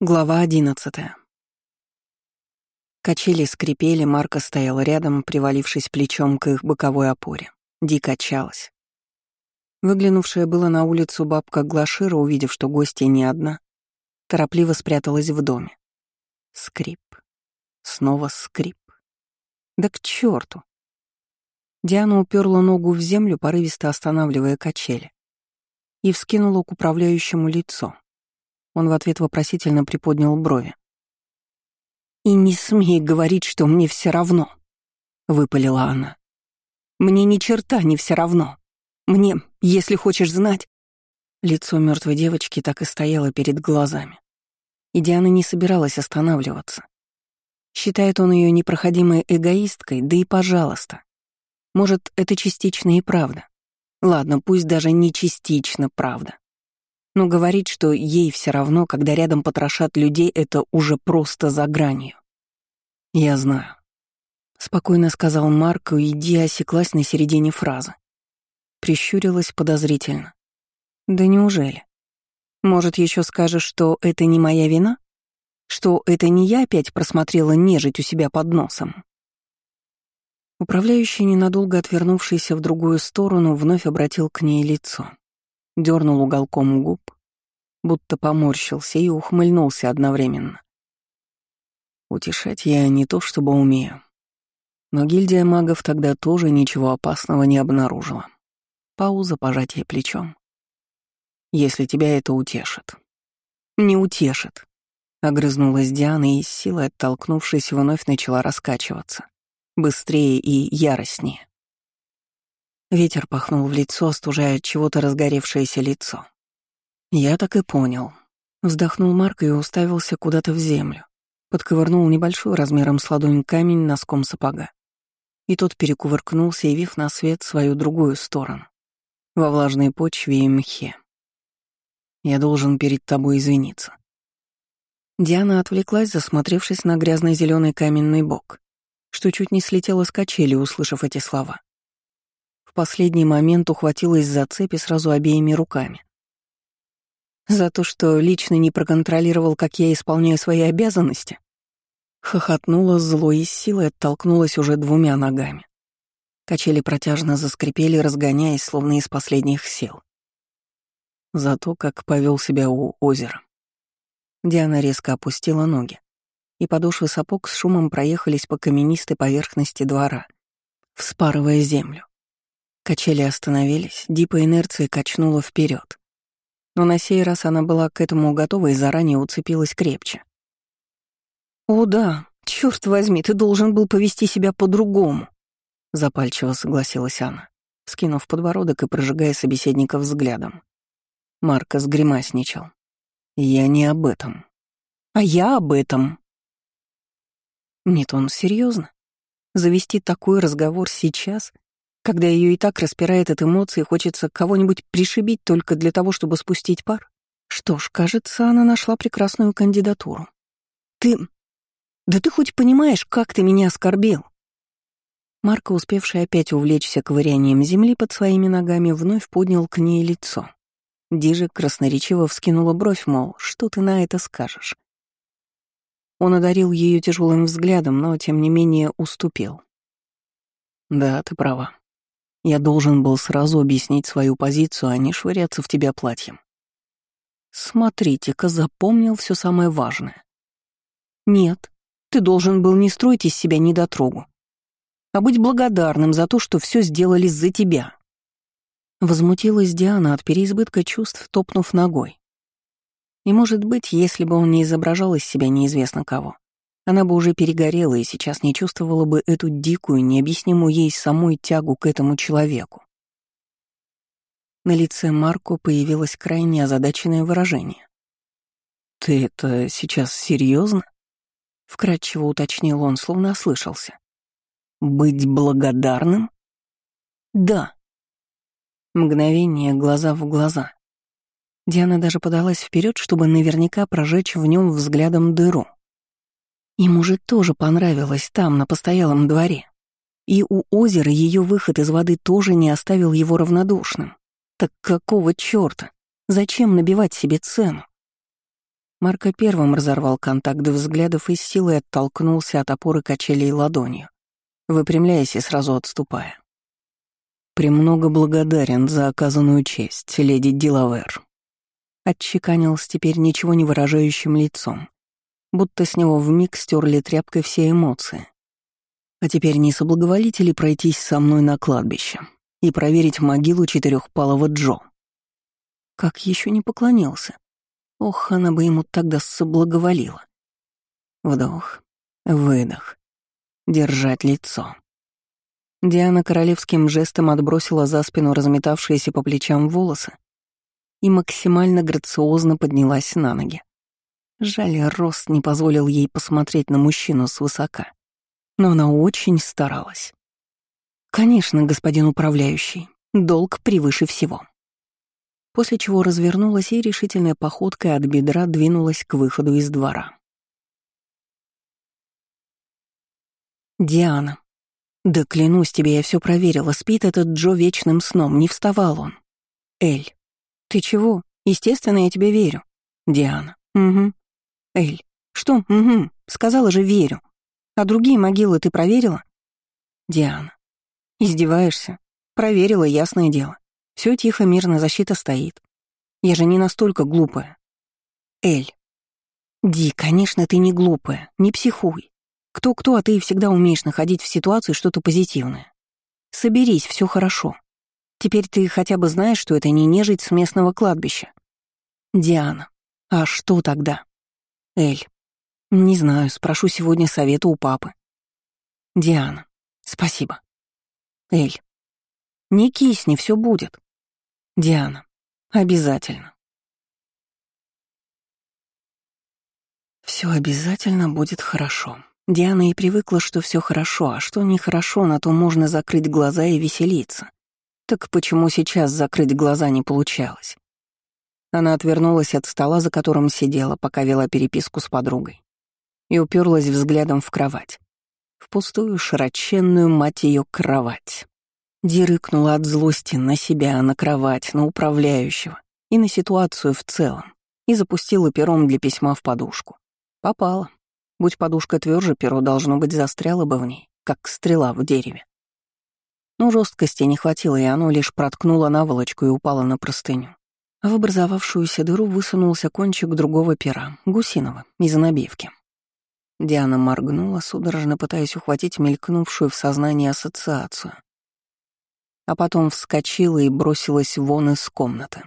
Глава одиннадцатая. Качели скрипели, Марка стояла рядом, привалившись плечом к их боковой опоре. Ди качалась. Выглянувшая была на улицу бабка Глашира, увидев, что гостья не одна, торопливо спряталась в доме. Скрип. Снова скрип. Да к черту! Диана уперла ногу в землю, порывисто останавливая качели, и вскинула к управляющему лицо. Он в ответ вопросительно приподнял брови. «И не смей говорить, что мне все равно», — выпалила она. «Мне ни черта не все равно. Мне, если хочешь знать...» Лицо мертвой девочки так и стояло перед глазами. И Диана не собиралась останавливаться. Считает он ее непроходимой эгоисткой, да и пожалуйста. Может, это частично и правда. Ладно, пусть даже не частично правда. Но говорить, что ей все равно, когда рядом потрошат людей, это уже просто за гранью. «Я знаю», — спокойно сказал Марк, и Ди осеклась на середине фразы. Прищурилась подозрительно. «Да неужели? Может, еще скажешь, что это не моя вина? Что это не я опять просмотрела нежить у себя под носом?» Управляющий, ненадолго отвернувшийся в другую сторону, вновь обратил к ней лицо дернул уголком губ, будто поморщился и ухмыльнулся одновременно. Утешать я не то чтобы умею. Но гильдия магов тогда тоже ничего опасного не обнаружила. Пауза, пожатие плечом. Если тебя это утешит. Не утешит. Огрызнулась Диана и, с силой оттолкнувшись, вновь начала раскачиваться. Быстрее и яростнее. Ветер пахнул в лицо, остужая от чего-то разгоревшееся лицо. Я так и понял. Вздохнул Марк и уставился куда-то в землю. Подковырнул небольшой размером с ладонь камень носком сапога. И тот перекувыркнулся, явив на свет свою другую сторону. Во влажной почве и мхе. Я должен перед тобой извиниться. Диана отвлеклась, засмотревшись на грязный зеленый каменный бок, что чуть не слетела с качели, услышав эти слова последний момент ухватилась за цепи сразу обеими руками. За то, что лично не проконтролировал, как я исполняю свои обязанности? Хохотнула зло и силой оттолкнулась уже двумя ногами. Качели протяжно заскрипели, разгоняясь, словно из последних сил. За то, как повел себя у озера. Диана резко опустила ноги, и подошвы сапог с шумом проехались по каменистой поверхности двора, вспарывая землю. Качели остановились, Ди по инерции качнула вперед. Но на сей раз она была к этому готова и заранее уцепилась крепче. «О да, черт возьми, ты должен был повести себя по-другому», — запальчиво согласилась она, скинув подбородок и прожигая собеседника взглядом. Маркос гримасничал. «Я не об этом». «А я об этом». Нет, он серьезно. Завести такой разговор сейчас когда ее и так распирает от эмоций, хочется кого-нибудь пришибить только для того, чтобы спустить пар? Что ж, кажется, она нашла прекрасную кандидатуру. Ты... Да ты хоть понимаешь, как ты меня оскорбил? Марко, успевший опять увлечься ковырянием земли под своими ногами, вновь поднял к ней лицо. Дижи красноречиво вскинула бровь, мол, что ты на это скажешь? Он одарил ее тяжелым взглядом, но, тем не менее, уступил. «Да, ты права. Я должен был сразу объяснить свою позицию, а не швыряться в тебя платьем. Смотрите-ка, запомнил все самое важное. Нет, ты должен был не строить из себя недотрогу, а быть благодарным за то, что все сделали за тебя. Возмутилась Диана от переизбытка чувств, топнув ногой. И, может быть, если бы он не изображал из себя неизвестно кого, она бы уже перегорела и сейчас не чувствовала бы эту дикую, необъяснимую ей самой тягу к этому человеку. На лице Марко появилось крайне озадаченное выражение. «Ты это сейчас серьезно? вкратчиво уточнил он, словно ослышался. «Быть благодарным?» «Да». Мгновение глаза в глаза. Диана даже подалась вперед, чтобы наверняка прожечь в нем взглядом дыру. Ему же тоже понравилось там, на постоялом дворе. И у озера ее выход из воды тоже не оставил его равнодушным. Так какого чёрта? Зачем набивать себе цену? Марко первым разорвал контакт взглядов и с силой оттолкнулся от опоры качелей ладонью, выпрямляясь и сразу отступая. «Премного благодарен за оказанную честь, леди Дилавер», — отчеканил с теперь ничего не выражающим лицом, будто с него вмиг стерли тряпкой все эмоции. «А теперь не соблаговолите ли пройтись со мной на кладбище и проверить могилу четырехпалого Джо?» Как еще не поклонился? Ох, она бы ему тогда соблаговолила. Вдох, выдох, держать лицо. Диана королевским жестом отбросила за спину разметавшиеся по плечам волосы и максимально грациозно поднялась на ноги. Жаль, рост не позволил ей посмотреть на мужчину свысока. Но она очень старалась. «Конечно, господин управляющий, долг превыше всего», после чего развернулась и решительной походкой от бедра двинулась к выходу из двора. «Диана, да клянусь тебе, я все проверила, спит этот Джо вечным сном, не вставал он. Эль, ты чего? Естественно, я тебе верю. Диана, угу. Эль, что, угу, сказала же верю. А другие могилы ты проверила? Диана, издеваешься? Проверила, ясное дело. Все тихо, мирно, защита стоит. Я же не настолько глупая. Эль. Ди, конечно, ты не глупая, не психуй. Кто-кто, а ты всегда умеешь находить в ситуации что-то позитивное. Соберись, все хорошо. Теперь ты хотя бы знаешь, что это не нежить с местного кладбища. Диана. А что тогда? Эль. Не знаю, спрошу сегодня совета у папы. Диана. Спасибо. Эль. Не кисни, все будет. Диана. Обязательно. Все обязательно будет хорошо. Диана и привыкла, что все хорошо, а что нехорошо, на то можно закрыть глаза и веселиться. Так почему сейчас закрыть глаза не получалось? Она отвернулась от стола, за которым сидела, пока вела переписку с подругой, и уперлась взглядом в кровать. В пустую, широченную, мать ее, кровать. Ди рыкнула от злости на себя, на кровать, на управляющего и на ситуацию в целом, и запустила пером для письма в подушку. Попала. Будь подушка тверже, перо должно быть застряло бы в ней, как стрела в дереве. Но жесткости не хватило, и оно лишь проткнуло наволочку и упало на простыню. В образовавшуюся дыру высунулся кончик другого пера, гусиного, из набивки. Диана моргнула, судорожно пытаясь ухватить мелькнувшую в сознании ассоциацию, а потом вскочила и бросилась вон из комнаты.